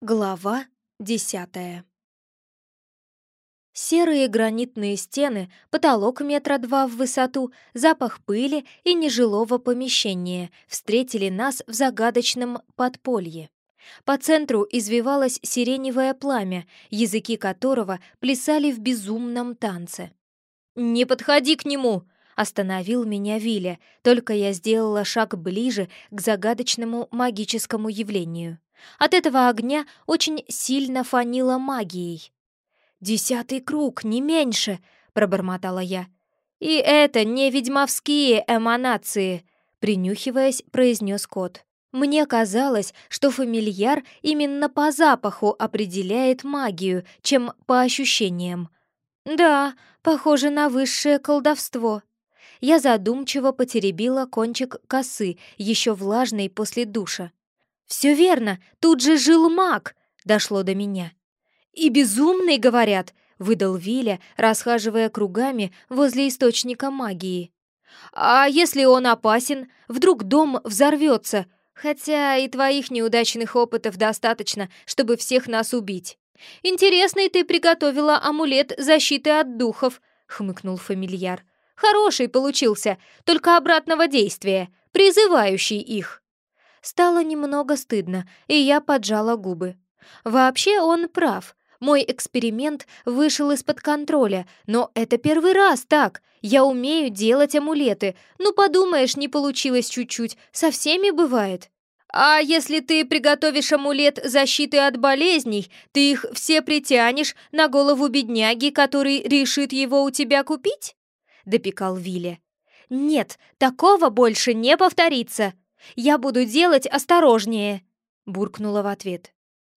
Глава десятая Серые гранитные стены, потолок метра два в высоту, запах пыли и нежилого помещения встретили нас в загадочном подполье. По центру извивалось сиреневое пламя, языки которого плясали в безумном танце. «Не подходи к нему!» — остановил меня Виля, только я сделала шаг ближе к загадочному магическому явлению. От этого огня очень сильно фанило магией. «Десятый круг, не меньше!» — пробормотала я. «И это не ведьмовские эманации!» — принюхиваясь, произнес кот. Мне казалось, что фамильяр именно по запаху определяет магию, чем по ощущениям. Да, похоже на высшее колдовство. Я задумчиво потеребила кончик косы, еще влажной после душа. «Все верно, тут же жил маг!» — дошло до меня. «И безумный, говорят!» — выдал Виля, расхаживая кругами возле источника магии. «А если он опасен? Вдруг дом взорвется? Хотя и твоих неудачных опытов достаточно, чтобы всех нас убить. Интересный ты приготовила амулет защиты от духов», — хмыкнул фамильяр. «Хороший получился, только обратного действия, призывающий их». Стало немного стыдно, и я поджала губы. Вообще он прав. Мой эксперимент вышел из-под контроля, но это первый раз так. Я умею делать амулеты. Ну, подумаешь, не получилось чуть-чуть. Со всеми бывает. А если ты приготовишь амулет защиты от болезней, ты их все притянешь на голову бедняги, который решит его у тебя купить? Допекал Вилли. Нет, такого больше не повторится. Я буду делать осторожнее!» Буркнула в ответ.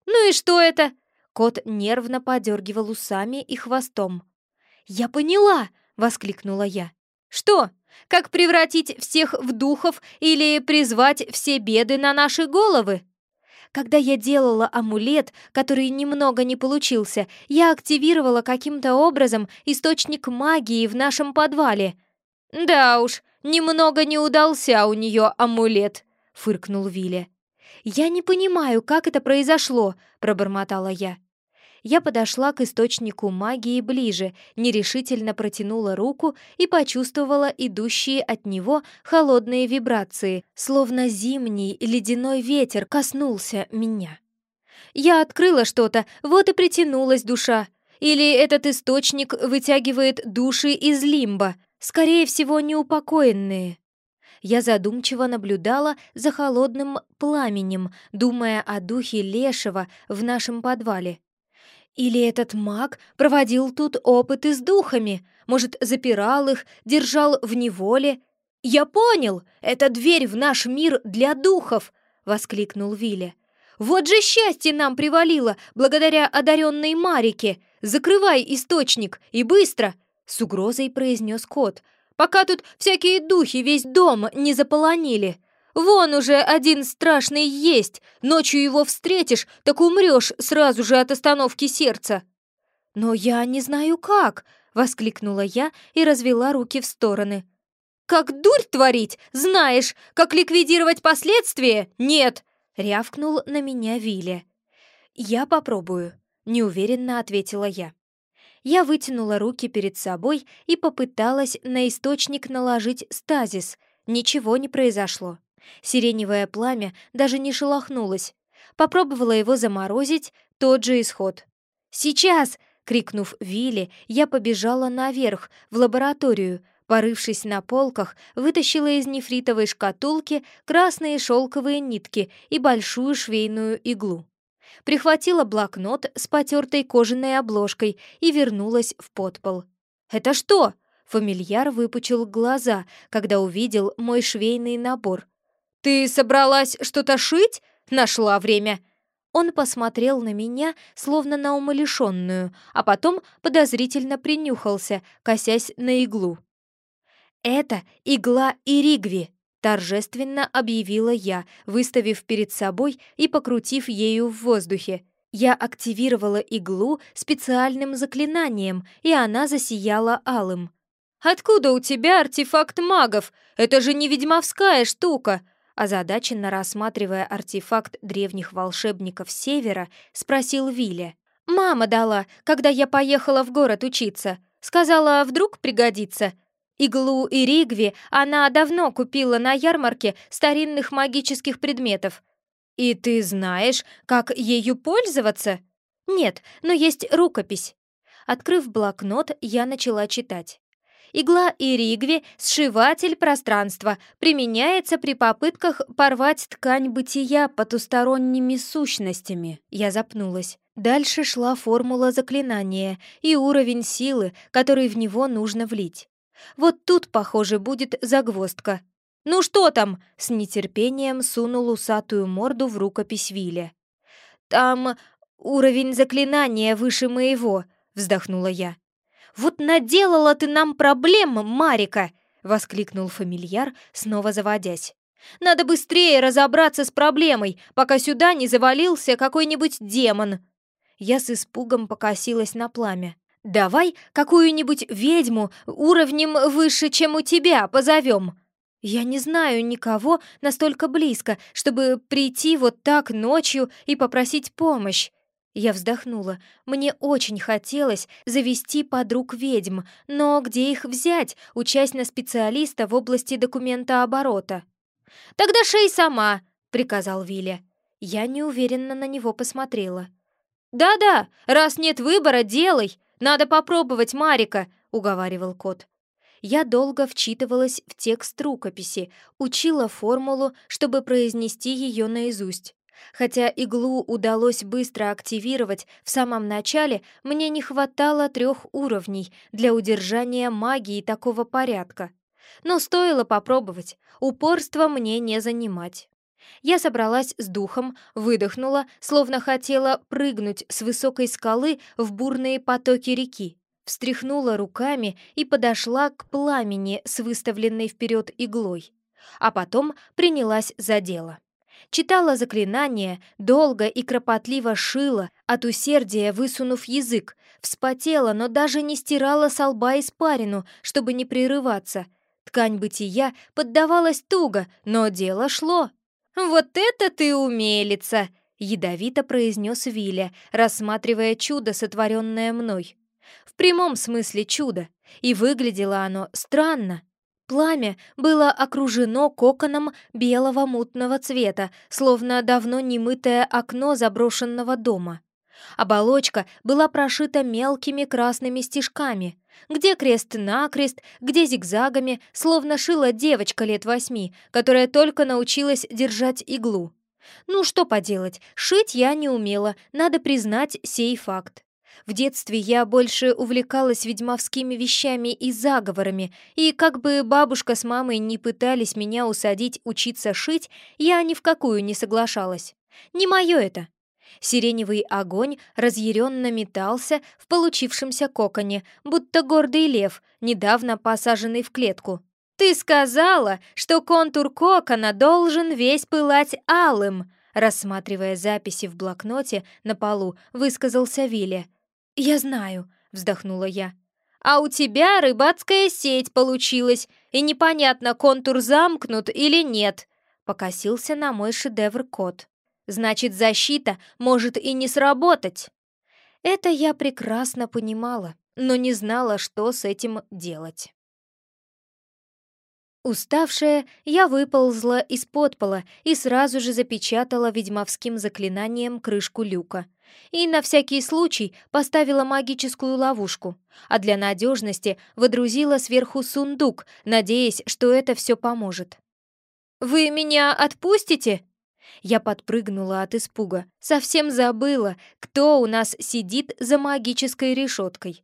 «Ну и что это?» Кот нервно подергивал усами и хвостом. «Я поняла!» — воскликнула я. «Что? Как превратить всех в духов или призвать все беды на наши головы?» Когда я делала амулет, который немного не получился, я активировала каким-то образом источник магии в нашем подвале. Да уж, «Немного не удался у нее амулет», — фыркнул Вилли. «Я не понимаю, как это произошло», — пробормотала я. Я подошла к источнику магии ближе, нерешительно протянула руку и почувствовала идущие от него холодные вибрации, словно зимний ледяной ветер коснулся меня. Я открыла что-то, вот и притянулась душа. Или этот источник вытягивает души из лимба, скорее всего, неупокоенные. Я задумчиво наблюдала за холодным пламенем, думая о духе Лешего в нашем подвале. Или этот маг проводил тут опыты с духами, может, запирал их, держал в неволе. «Я понял! Это дверь в наш мир для духов!» — воскликнул Вилли. «Вот же счастье нам привалило, благодаря одаренной Марике! Закрывай источник, и быстро! С угрозой произнес кот. «Пока тут всякие духи весь дом не заполонили. Вон уже один страшный есть. Ночью его встретишь, так умрешь сразу же от остановки сердца». «Но я не знаю как», — воскликнула я и развела руки в стороны. «Как дурь творить? Знаешь, как ликвидировать последствия? Нет!» — рявкнул на меня Вилли. «Я попробую», — неуверенно ответила я. Я вытянула руки перед собой и попыталась на источник наложить стазис. Ничего не произошло. Сиреневое пламя даже не шелохнулось. Попробовала его заморозить, тот же исход. «Сейчас!» — крикнув Вилли, я побежала наверх, в лабораторию. Порывшись на полках, вытащила из нефритовой шкатулки красные шелковые нитки и большую швейную иглу прихватила блокнот с потертой кожаной обложкой и вернулась в подпол. «Это что?» — фамильяр выпучил глаза, когда увидел мой швейный набор. «Ты собралась что-то шить? Нашла время!» Он посмотрел на меня, словно на умалишенную, а потом подозрительно принюхался, косясь на иглу. «Это игла Иригви», Торжественно объявила я, выставив перед собой и покрутив ею в воздухе. Я активировала иглу специальным заклинанием, и она засияла алым. «Откуда у тебя артефакт магов? Это же не ведьмовская штука!» Озадаченно рассматривая артефакт древних волшебников Севера, спросил Виля. «Мама дала, когда я поехала в город учиться. Сказала, вдруг пригодится. Иглу и ригви она давно купила на ярмарке старинных магических предметов. И ты знаешь, как ею пользоваться? Нет, но есть рукопись. Открыв блокнот, я начала читать. Игла и ригви — сшиватель пространства, применяется при попытках порвать ткань бытия потусторонними сущностями. Я запнулась. Дальше шла формула заклинания и уровень силы, который в него нужно влить. Вот тут, похоже, будет загвоздка. «Ну что там?» — с нетерпением сунул усатую морду в рукопись Вилля. «Там уровень заклинания выше моего», — вздохнула я. «Вот наделала ты нам проблем, Марика!» — воскликнул фамильяр, снова заводясь. «Надо быстрее разобраться с проблемой, пока сюда не завалился какой-нибудь демон!» Я с испугом покосилась на пламя. Давай какую-нибудь ведьму уровнем выше, чем у тебя, позовем. Я не знаю никого настолько близко, чтобы прийти вот так ночью и попросить помощь. Я вздохнула. Мне очень хотелось завести подруг ведьм, но где их взять, учась на специалиста в области документа оборота? «Тогда шей сама», — приказал Виля. Я неуверенно на него посмотрела. «Да-да, раз нет выбора, делай. Надо попробовать, Марика», — уговаривал кот. Я долго вчитывалась в текст рукописи, учила формулу, чтобы произнести ее наизусть. Хотя иглу удалось быстро активировать в самом начале, мне не хватало трех уровней для удержания магии такого порядка. Но стоило попробовать, упорство мне не занимать. Я собралась с духом, выдохнула, словно хотела прыгнуть с высокой скалы в бурные потоки реки. Встряхнула руками и подошла к пламени с выставленной вперед иглой. А потом принялась за дело. Читала заклинание, долго и кропотливо шила, от усердия высунув язык, вспотела, но даже не стирала со лба испарину, чтобы не прерываться. Ткань бытия поддавалась туго, но дело шло. «Вот это ты умелица!» — ядовито произнес Виля, рассматривая чудо, сотворенное мной. В прямом смысле чудо, и выглядело оно странно. Пламя было окружено коконом белого мутного цвета, словно давно немытое окно заброшенного дома. Оболочка была прошита мелкими красными стежками, где крест-накрест, где зигзагами, словно шила девочка лет восьми, которая только научилась держать иглу. Ну что поделать, шить я не умела, надо признать сей факт. В детстве я больше увлекалась ведьмовскими вещами и заговорами, и как бы бабушка с мамой не пытались меня усадить учиться шить, я ни в какую не соглашалась. Не мое это. Сиреневый огонь разъяренно метался в получившемся коконе, будто гордый лев, недавно посаженный в клетку. «Ты сказала, что контур кокона должен весь пылать алым!» Рассматривая записи в блокноте на полу, высказался Вилли. «Я знаю», — вздохнула я. «А у тебя рыбацкая сеть получилась, и непонятно, контур замкнут или нет», — покосился на мой шедевр кот. Значит, защита может и не сработать. Это я прекрасно понимала, но не знала, что с этим делать. Уставшая, я выползла из-под пола и сразу же запечатала ведьмовским заклинанием крышку люка. И на всякий случай поставила магическую ловушку, а для надежности водрузила сверху сундук, надеясь, что это все поможет. «Вы меня отпустите?» Я подпрыгнула от испуга. Совсем забыла, кто у нас сидит за магической решеткой.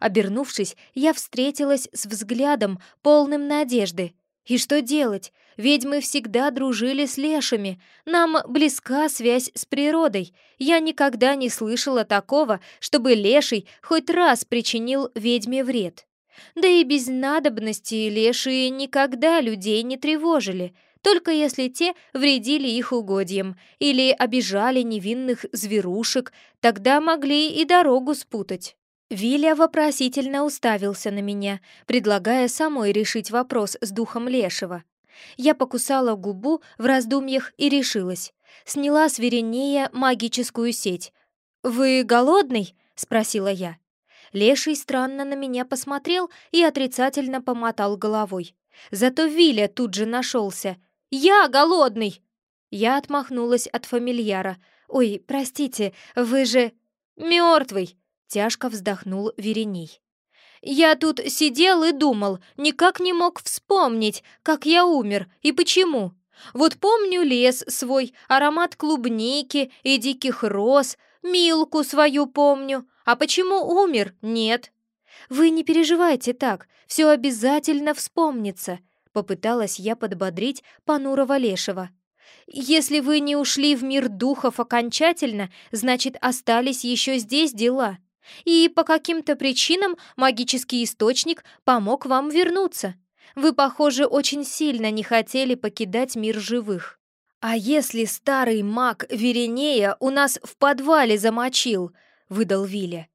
Обернувшись, я встретилась с взглядом, полным надежды. И что делать? Ведьмы всегда дружили с лешами. Нам близка связь с природой. Я никогда не слышала такого, чтобы леший хоть раз причинил ведьме вред. Да и без надобности лешие никогда людей не тревожили — только если те вредили их угодьям или обижали невинных зверушек, тогда могли и дорогу спутать. Виля вопросительно уставился на меня, предлагая самой решить вопрос с духом Лешего. Я покусала губу в раздумьях и решилась. Сняла с Веринея магическую сеть. «Вы голодный?» — спросила я. Леший странно на меня посмотрел и отрицательно помотал головой. Зато Виля тут же нашелся. «Я голодный!» Я отмахнулась от фамильяра. «Ой, простите, вы же...» «Мертвый!» — тяжко вздохнул Вереней. «Я тут сидел и думал, никак не мог вспомнить, как я умер и почему. Вот помню лес свой, аромат клубники и диких роз, Милку свою помню, а почему умер, нет. Вы не переживайте так, все обязательно вспомнится, попыталась я подбодрить понурого лешего. Если вы не ушли в мир духов окончательно, значит, остались еще здесь дела. И по каким-то причинам магический источник помог вам вернуться. Вы, похоже, очень сильно не хотели покидать мир живых. «А если старый маг Веренея у нас в подвале замочил?» — выдал Виля.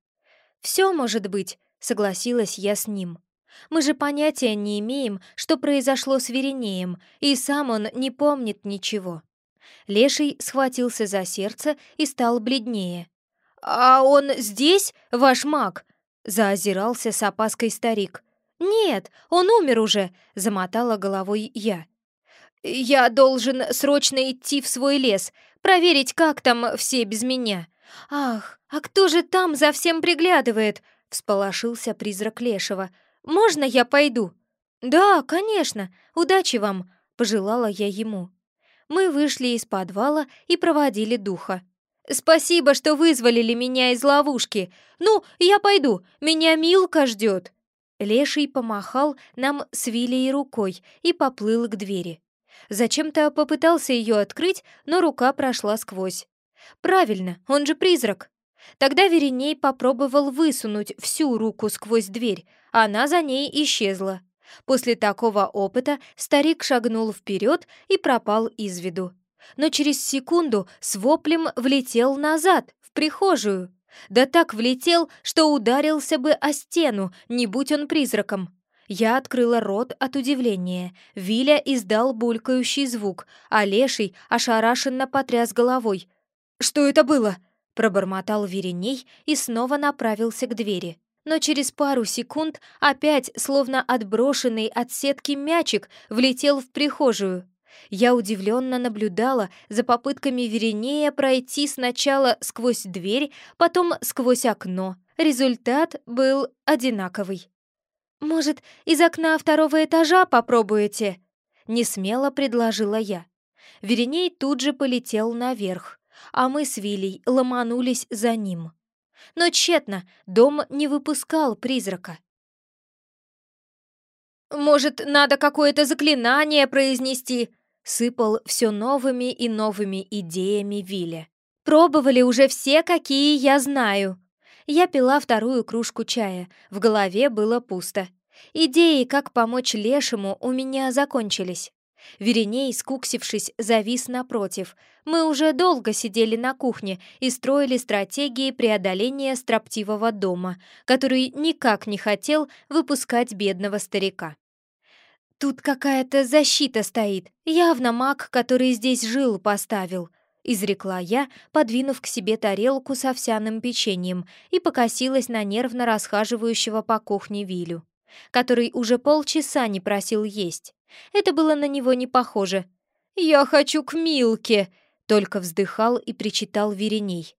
«Все может быть», — согласилась я с ним. «Мы же понятия не имеем, что произошло с Веренеем, и сам он не помнит ничего». Леший схватился за сердце и стал бледнее. «А он здесь, ваш маг?» — заозирался с опаской старик. «Нет, он умер уже», — замотала головой я. «Я должен срочно идти в свой лес, проверить, как там все без меня». «Ах, а кто же там за всем приглядывает?» — всполошился призрак Лешего. «Можно я пойду?» «Да, конечно. Удачи вам!» — пожелала я ему. Мы вышли из подвала и проводили духа. «Спасибо, что вызволили меня из ловушки. Ну, я пойду, меня Милка ждет». Леший помахал нам с Вилей рукой и поплыл к двери. Зачем-то попытался ее открыть, но рука прошла сквозь. Правильно, он же призрак. Тогда Вереней попробовал высунуть всю руку сквозь дверь, а она за ней исчезла. После такого опыта старик шагнул вперед и пропал из виду. Но через секунду с воплем влетел назад, в прихожую. Да так влетел, что ударился бы о стену, не будь он призраком. Я открыла рот от удивления. Виля издал булькающий звук, а Леший ошарашенно потряс головой. «Что это было?» — пробормотал Вереней и снова направился к двери. Но через пару секунд опять, словно отброшенный от сетки мячик, влетел в прихожую. Я удивленно наблюдала за попытками Веренея пройти сначала сквозь дверь, потом сквозь окно. Результат был одинаковый. «Может, из окна второго этажа попробуете?» — несмело предложила я. Вереней тут же полетел наверх, а мы с Вилей ломанулись за ним. Но тщетно, дом не выпускал призрака. «Может, надо какое-то заклинание произнести?» — сыпал все новыми и новыми идеями Вилли. «Пробовали уже все, какие я знаю», я пила вторую кружку чая, в голове было пусто. Идеи, как помочь лешему, у меня закончились. Вереней, скуксившись, завис напротив. Мы уже долго сидели на кухне и строили стратегии преодоления строптивого дома, который никак не хотел выпускать бедного старика. «Тут какая-то защита стоит, явно маг, который здесь жил, поставил», — изрекла я, подвинув к себе тарелку с овсяным печеньем и покосилась на нервно расхаживающего по кухне Вилю, который уже полчаса не просил есть. Это было на него не похоже. «Я хочу к Милке!» — только вздыхал и причитал Вереней.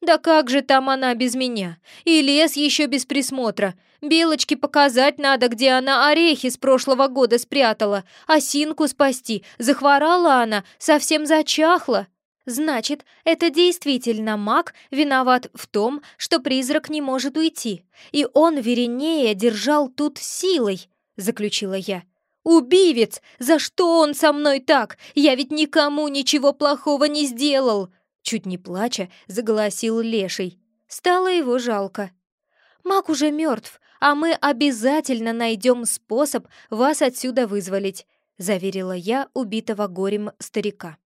«Да как же там она без меня? И лес еще без присмотра. Белочке показать надо, где она орехи с прошлого года спрятала, осинку спасти. Захворала она, совсем зачахла». Значит, это действительно маг виноват в том, что призрак не может уйти. И он Веренея держал тут силой, заключила я. «Убивец! За что он со мной так? Я ведь никому ничего плохого не сделал!» Чуть не плача, заголосил Леший. Стало его жалко. «Маг уже мертв, а мы обязательно найдем способ вас отсюда вызволить», заверила я убитого горем старика.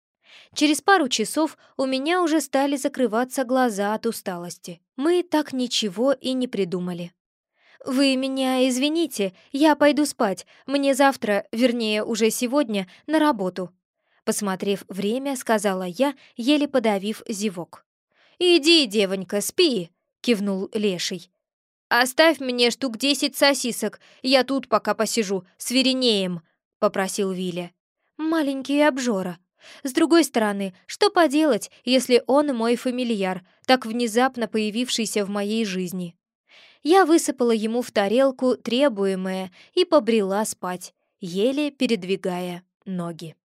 Через пару часов у меня уже стали закрываться глаза от усталости. Мы так ничего и не придумали. «Вы меня извините, я пойду спать. Мне завтра, вернее, уже сегодня, на работу». Посмотрев время, сказала я, еле подавив зевок. «Иди, девонька, спи!» — кивнул Леший. «Оставь мне штук десять сосисок, я тут пока посижу, с веренеем», — попросил Виля. «Маленький обжора. С другой стороны, что поделать, если он мой фамильяр, так внезапно появившийся в моей жизни?» Я высыпала ему в тарелку требуемое и побрела спать, еле передвигая ноги.